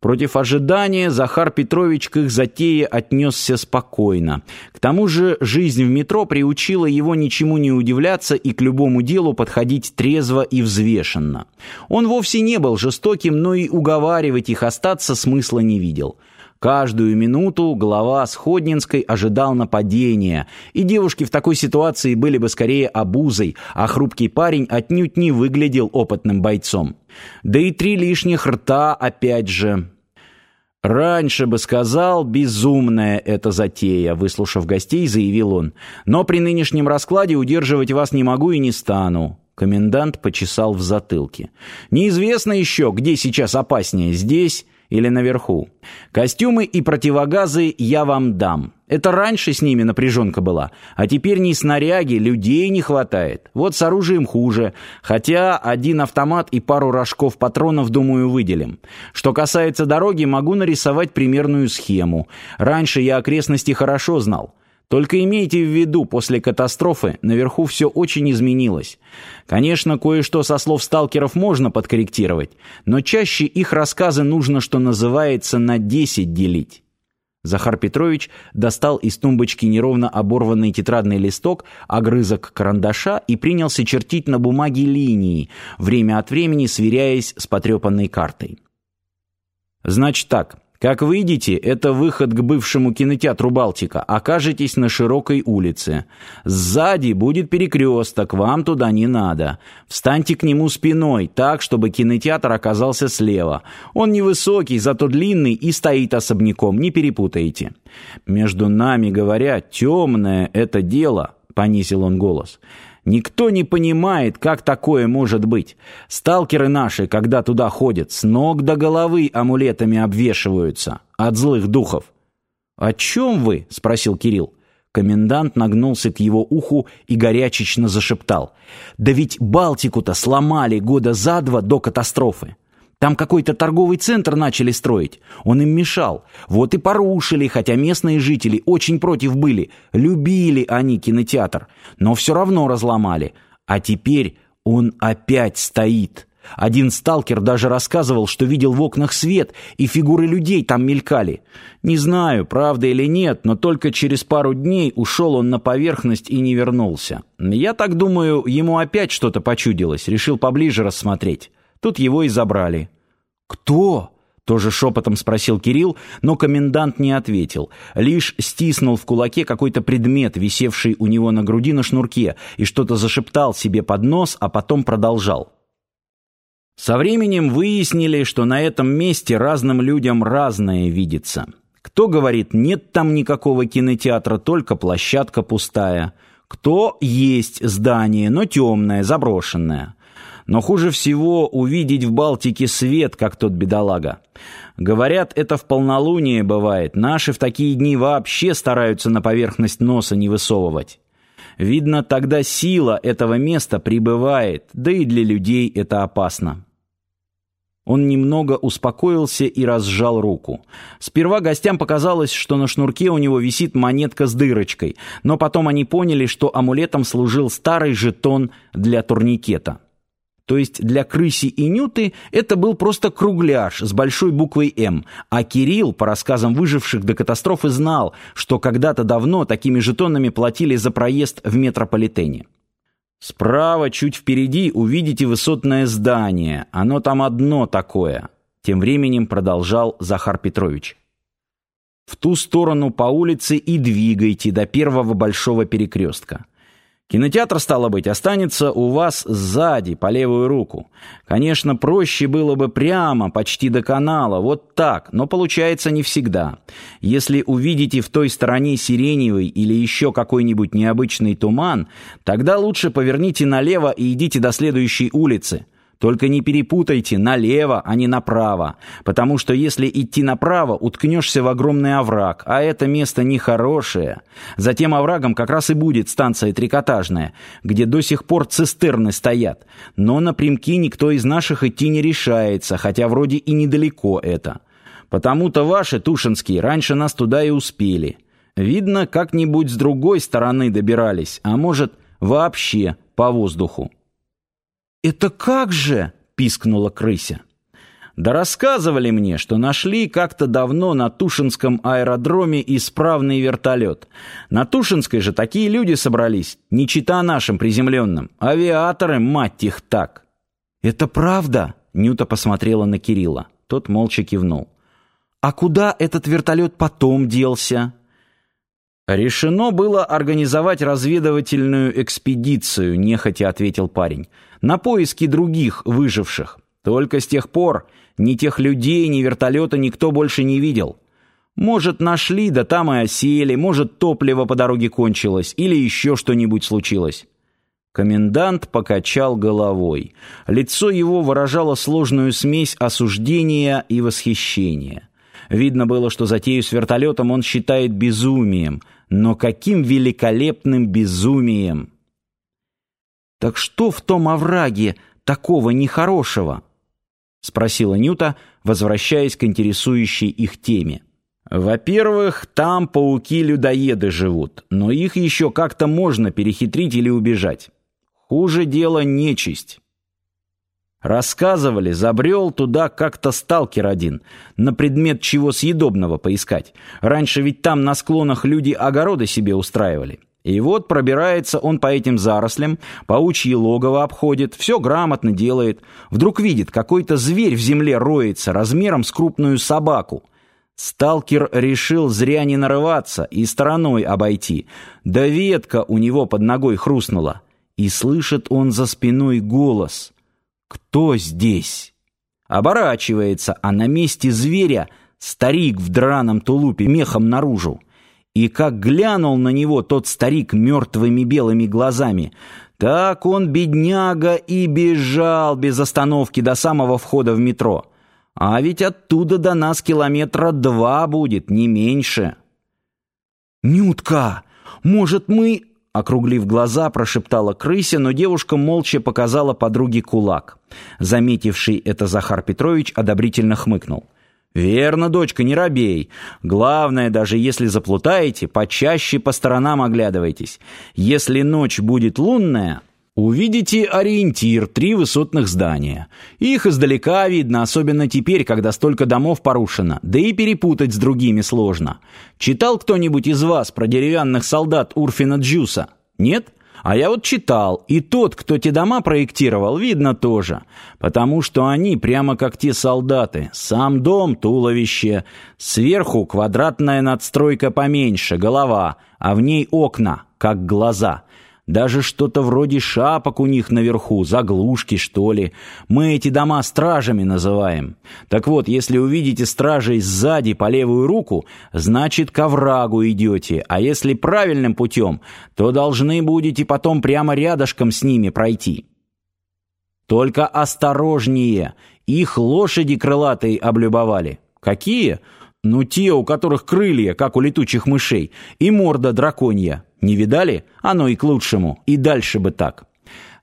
Против ожидания Захар Петрович к их затее отнесся спокойно. К тому же жизнь в метро приучила его ничему не удивляться и к любому делу подходить трезво и взвешенно. Он вовсе не был жестоким, но и уговаривать их остаться смысла не видел. Каждую минуту глава Сходнинской ожидал нападения, и девушки в такой ситуации были бы скорее обузой, а хрупкий парень отнюдь не выглядел опытным бойцом. Да и три лишних рта опять же. «Раньше бы сказал, безумная эта затея», — выслушав гостей, заявил он. «Но при нынешнем раскладе удерживать вас не могу и не стану». Комендант почесал в затылке. «Неизвестно еще, где сейчас опаснее, здесь или наверху. Костюмы и противогазы я вам дам. Это раньше с ними напряженка была, а теперь ни снаряги, людей не хватает. Вот с оружием хуже, хотя один автомат и пару рожков патронов, думаю, выделим. Что касается дороги, могу нарисовать примерную схему. Раньше я окрестности хорошо знал. Только имейте в виду, после катастрофы наверху все очень изменилось. Конечно, кое-что со слов сталкеров можно подкорректировать, но чаще их рассказы нужно, что называется, на 10 делить. Захар Петрович достал из тумбочки неровно оборванный тетрадный листок, огрызок карандаша и принялся чертить на бумаге линии, время от времени сверяясь с потрепанной картой. «Значит так, как выйдете, это выход к бывшему кинотеатру «Балтика», окажетесь на широкой улице. Сзади будет перекресток, вам туда не надо. Встаньте к нему спиной, так, чтобы кинотеатр оказался слева. Он невысокий, зато длинный и стоит особняком, не перепутайте. Между нами, говоря, темное это дело, понизил он голос. Никто не понимает, как такое может быть. Сталкеры наши, когда туда ходят, с ног до головы амулетами обвешиваются от злых духов. «О чем вы?» — спросил Кирилл. Комендант нагнулся к его уху и горячечно зашептал. «Да ведь Балтику-то сломали года за два до катастрофы. Там какой-то торговый центр начали строить. Он им мешал. Вот и порушили, хотя местные жители очень против были. Любили они кинотеатр. Но все равно разломали. А теперь он опять стоит. Один сталкер даже рассказывал, что видел в окнах свет, и фигуры людей там мелькали. Не знаю, правда или нет, но только через пару дней ушел он на поверхность и не вернулся. Я так думаю, ему опять что-то почудилось, решил поближе рассмотреть. Тут его и забрали. «Кто?» — тоже шепотом спросил Кирилл, но комендант не ответил, лишь стиснул в кулаке какой-то предмет, висевший у него на груди на шнурке, и что-то зашептал себе под нос, а потом продолжал. Со временем выяснили, что на этом месте разным людям разное видится. Кто говорит, нет там никакого кинотеатра, только площадка пустая. Кто есть здание, но темное, заброшенное. Но хуже всего увидеть в Балтике свет, как тот бедолага. Говорят, это в полнолуние бывает. Наши в такие дни вообще стараются на поверхность носа не высовывать. Видно, тогда сила этого места прибывает, да и для людей это опасно. Он немного успокоился и разжал руку. Сперва гостям показалось, что на шнурке у него висит монетка с дырочкой, но потом они поняли, что амулетом служил старый жетон для турникета. То есть для крыси и нюты это был просто кругляш с большой буквой «М», а Кирилл, по рассказам выживших до катастрофы, знал, что когда-то давно такими жетонами платили за проезд в метрополитене. Справа, чуть впереди, увидите высотное здание. Оно там одно такое. Тем временем продолжал Захар Петрович. В ту сторону по улице и двигайте до первого большого перекрестка. Кинотеатр, стало быть, останется у вас сзади, по левую руку. Конечно, проще было бы прямо, почти до канала, вот так, но получается не всегда. Если увидите в той стороне сиреневый или еще какой-нибудь необычный туман, тогда лучше поверните налево и идите до следующей улицы. Только не перепутайте налево, а не направо, потому что если идти направо, уткнешься в огромный овраг, а это место нехорошее. Затем оврагом как раз и будет станция трикотажная, где до сих пор цистерны стоят. Но напрямки никто из наших идти не решается, хотя вроде и недалеко это. Потому-то ваши, Тушинские, раньше нас туда и успели. Видно, как-нибудь с другой стороны добирались, а может, вообще по воздуху. «Это как же?» — пискнула крыся. Да рассказывали мне, что нашли как-то давно на Тушинском аэродроме исправный вертолет. На Тушинской же такие люди собрались, не чита нашим приземленным. Авиаторы, мать их, так. «Это правда?» — Нюта посмотрела на Кирилла. Тот молча кивнул. «А куда этот вертолет потом делся?» «Решено было организовать разведывательную экспедицию», — нехотя ответил парень, «на поиски других выживших. Только с тех пор ни тех людей, ни вертолета никто больше не видел. Может, нашли, да там и осели, может, топливо по дороге кончилось, или еще что-нибудь случилось». Комендант покачал головой. Лицо его выражало сложную смесь осуждения и восхищения. Видно было, что затею с вертолетом он считает безумием — но каким великолепным безумием! «Так что в том овраге такого нехорошего?» — спросила Нюта, возвращаясь к интересующей их теме. «Во-первых, там пауки-людоеды живут, но их еще как-то можно перехитрить или убежать. Хуже дело нечисть». Рассказывали, забрел туда как-то сталкер один, на предмет чего съедобного поискать. Раньше ведь там на склонах люди огороды себе устраивали. И вот пробирается он по этим зарослям, паучьи логово обходит, все грамотно делает. Вдруг видит, какой-то зверь в земле роется размером с крупную собаку. Сталкер решил зря не нарываться и стороной обойти. Да ветка у него под ногой хрустнула. И слышит он за спиной голос — кто здесь? Оборачивается, а на месте зверя старик в драном тулупе мехом наружу. И как глянул на него тот старик мертвыми белыми глазами, так он, бедняга, и бежал без остановки до самого входа в метро. А ведь оттуда до нас километра два будет, не меньше. «Нютка, может, мы...» Округлив глаза, прошептала крыся, но девушка молча показала подруге кулак. Заметивший это Захар Петрович одобрительно хмыкнул. «Верно, дочка, не робей. Главное, даже если заплутаете, почаще по сторонам оглядывайтесь. Если ночь будет лунная, Увидите ориентир, три высотных здания. Их издалека видно, особенно теперь, когда столько домов порушено, да и перепутать с другими сложно. Читал кто-нибудь из вас про деревянных солдат Урфина Джуса? Нет? А я вот читал, и тот, кто те дома проектировал, видно тоже. Потому что они прямо как те солдаты. Сам дом — туловище. Сверху квадратная надстройка поменьше, голова, а в ней окна, как глаза — даже что-то вроде шапок у них наверху, заглушки, что ли. Мы эти дома стражами называем. Так вот, если увидите стражей сзади по левую руку, значит, к оврагу идете, а если правильным путем, то должны будете потом прямо рядышком с ними пройти. Только осторожнее, их лошади крылатые облюбовали. Какие? Ну, те, у которых крылья, как у летучих мышей, и морда драконья. Не видали? Оно и к лучшему. И дальше бы так.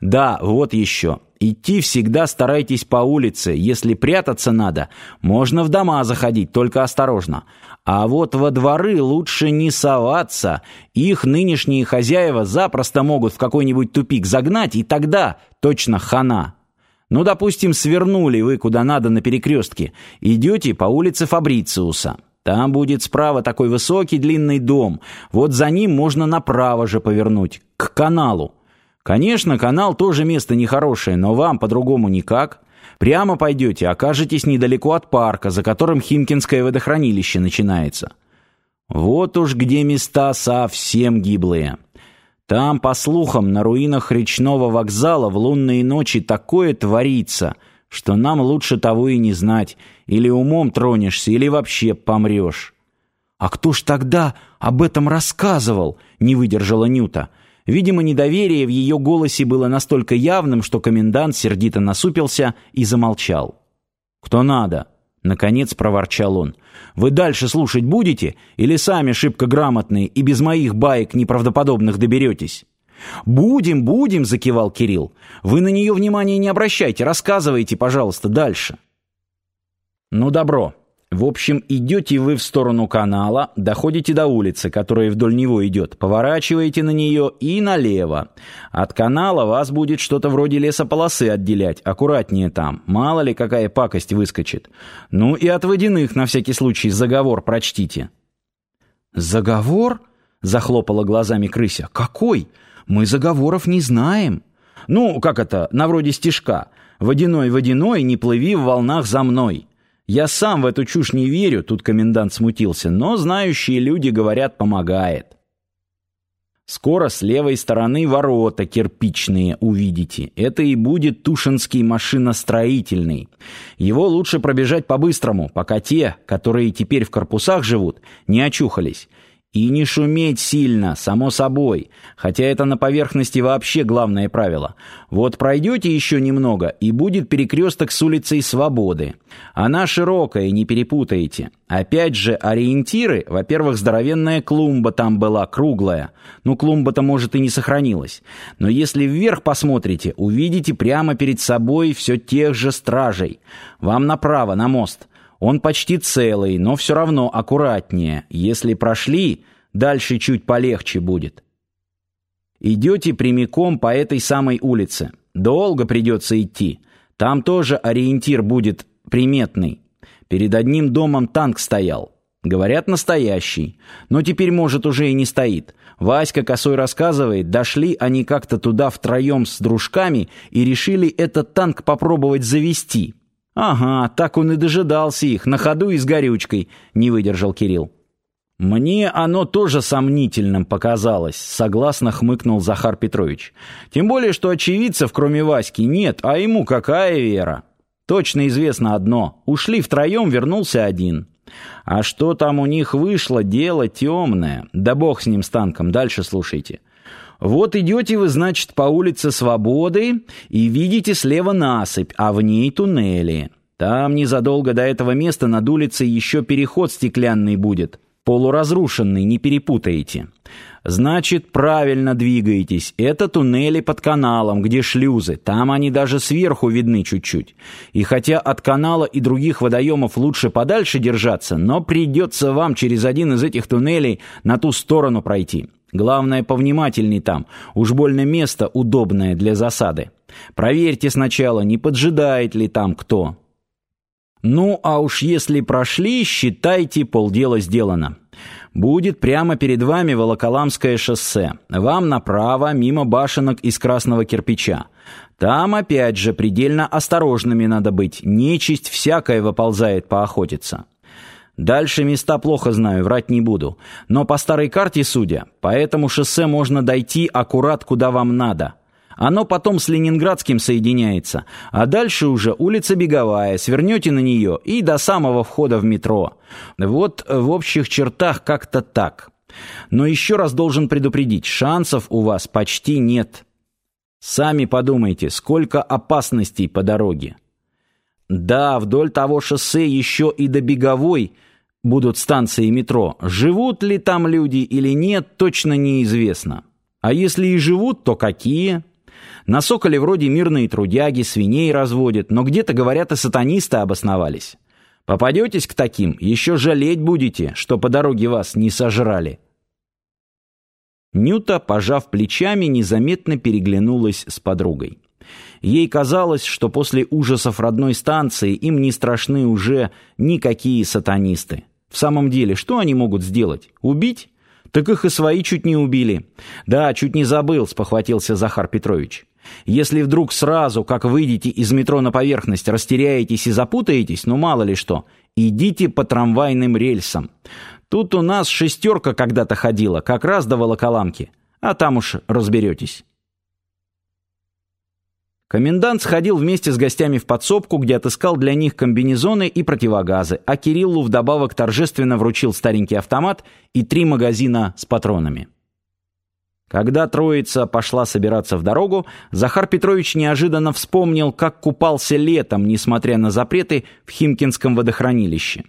Да, вот еще. Идти всегда старайтесь по улице. Если прятаться надо, можно в дома заходить, только осторожно. А вот во дворы лучше не соваться. Их нынешние хозяева запросто могут в какой-нибудь тупик загнать, и тогда точно хана. Ну, допустим, свернули вы куда надо на перекрестке. Идете по улице Фабрициуса. Там будет справа такой высокий длинный дом. Вот за ним можно направо же повернуть, к каналу. Конечно, канал тоже место нехорошее, но вам по-другому никак. Прямо пойдете, окажетесь недалеко от парка, за которым Химкинское водохранилище начинается. Вот уж где места совсем гиблые. Там, по слухам, на руинах речного вокзала в лунные ночи такое творится — что нам лучше того и не знать, или умом тронешься, или вообще помрешь». «А кто ж тогда об этом рассказывал?» — не выдержала Нюта. Видимо, недоверие в ее голосе было настолько явным, что комендант сердито насупился и замолчал. «Кто надо?» — наконец проворчал он. «Вы дальше слушать будете, или сами шибко грамотные и без моих баек неправдоподобных доберетесь?» «Будем, будем», — закивал Кирилл. «Вы на нее внимания не обращайте, рассказывайте, пожалуйста, дальше». «Ну, добро. В общем, идете вы в сторону канала, доходите до улицы, которая вдоль него идет, поворачиваете на нее и налево. От канала вас будет что-то вроде лесополосы отделять, аккуратнее там, мало ли какая пакость выскочит. Ну и от водяных на всякий случай заговор прочтите. «Заговор?» — захлопала глазами крыся. «Какой? Мы заговоров не знаем». «Ну, как это, на вроде стишка. Водяной, водяной, не плыви в волнах за мной». Я сам в эту чушь не верю, тут комендант смутился, но знающие люди говорят, помогает. Скоро с левой стороны ворота кирпичные увидите. Это и будет Тушинский машиностроительный. Его лучше пробежать по-быстрому, пока те, которые теперь в корпусах живут, не очухались. И не шуметь сильно, само собой, хотя это на поверхности вообще главное правило. Вот пройдете еще немного, и будет перекресток с улицей Свободы. Она широкая, не перепутаете. Опять же, ориентиры, во-первых, здоровенная клумба там была, круглая. Ну, клумба-то, может, и не сохранилась. Но если вверх посмотрите, увидите прямо перед собой все тех же стражей. Вам направо, на мост. Он почти целый, но все равно аккуратнее. Если прошли, дальше чуть полегче будет. Идете прямиком по этой самой улице. Долго придется идти. Там тоже ориентир будет приметный. Перед одним домом танк стоял. Говорят, настоящий. Но теперь, может, уже и не стоит. Васька Косой рассказывает, дошли они как-то туда втроем с дружками и решили этот танк попробовать завести. «Ага, так он и дожидался их, на ходу и с горючкой», — не выдержал Кирилл. «Мне оно тоже сомнительным показалось», — согласно хмыкнул Захар Петрович. «Тем более, что очевидцев, кроме Васьки, нет, а ему какая вера?» «Точно известно одно. Ушли втроем, вернулся один». «А что там у них вышло, дело темное. Да бог с ним, с танком, дальше слушайте». Вот идете вы, значит, по улице Свободы и видите слева насыпь, а в ней туннели. Там незадолго до этого места над улицей еще переход стеклянный будет. Полуразрушенный, не перепутаете. Значит, правильно двигаетесь. Это туннели под каналом, где шлюзы. Там они даже сверху видны чуть-чуть. И хотя от канала и других водоемов лучше подальше держаться, но придется вам через один из этих туннелей на ту сторону пройти. Главное, повнимательней там. Уж больно место удобное для засады. Проверьте сначала, не поджидает ли там кто. Ну, а уж если прошли, считайте, полдела сделано. Будет прямо перед вами Волоколамское шоссе. Вам направо, мимо башенок из красного кирпича. Там, опять же, предельно осторожными надо быть. Нечисть всякая выползает поохотиться. Дальше места плохо знаю, врать не буду. Но по старой карте судя, по этому шоссе можно дойти аккурат куда вам надо. Оно потом с Ленинградским соединяется, а дальше уже улица Беговая, свернете на нее и до самого входа в метро. Вот в общих чертах как-то так. Но еще раз должен предупредить, шансов у вас почти нет. Сами подумайте, сколько опасностей по дороге. Да, вдоль того шоссе еще и до Беговой будут станции метро. Живут ли там люди или нет, точно неизвестно. А если и живут, то какие? На Соколе вроде мирные трудяги, свиней разводят, но где-то, говорят, и сатанисты обосновались. Попадетесь к таким, еще жалеть будете, что по дороге вас не сожрали. Нюта, пожав плечами, незаметно переглянулась с подругой. Ей казалось, что после ужасов родной станции им не страшны уже никакие сатанисты. В самом деле, что они могут сделать? Убить? Так их и свои чуть не убили. Да, чуть не забыл, спохватился Захар Петрович. Если вдруг сразу, как выйдете из метро на поверхность, растеряетесь и запутаетесь, ну мало ли что, идите по трамвайным рельсам. Тут у нас шестерка когда-то ходила, как раз до Волоколамки. А там уж разберетесь. Комендант сходил вместе с гостями в подсобку, где отыскал для них комбинезоны и противогазы, а Кириллу вдобавок торжественно вручил старенький автомат и три магазина с патронами. Когда троица пошла собираться в дорогу, Захар Петрович неожиданно вспомнил, как купался летом, несмотря на запреты, в Химкинском водохранилище.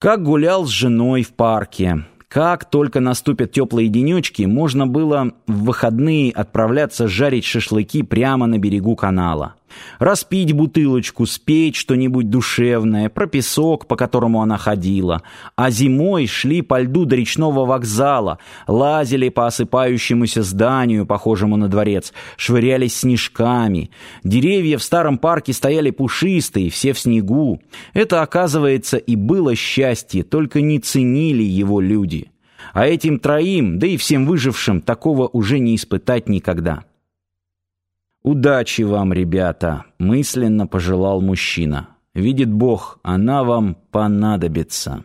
Как гулял с женой в парке, как только наступят теплые денечки, можно было в выходные отправляться жарить шашлыки прямо на берегу канала. Распить бутылочку, спеть что-нибудь душевное, про песок, по которому она ходила. А зимой шли по льду до речного вокзала, лазили по осыпающемуся зданию, похожему на дворец, швырялись снежками. Деревья в старом парке стояли пушистые, все в снегу. Это, оказывается, и было счастье, только не ценили его люди. А этим троим, да и всем выжившим, такого уже не испытать никогда. «Удачи вам, ребята!» — мысленно пожелал мужчина. «Видит Бог, она вам понадобится».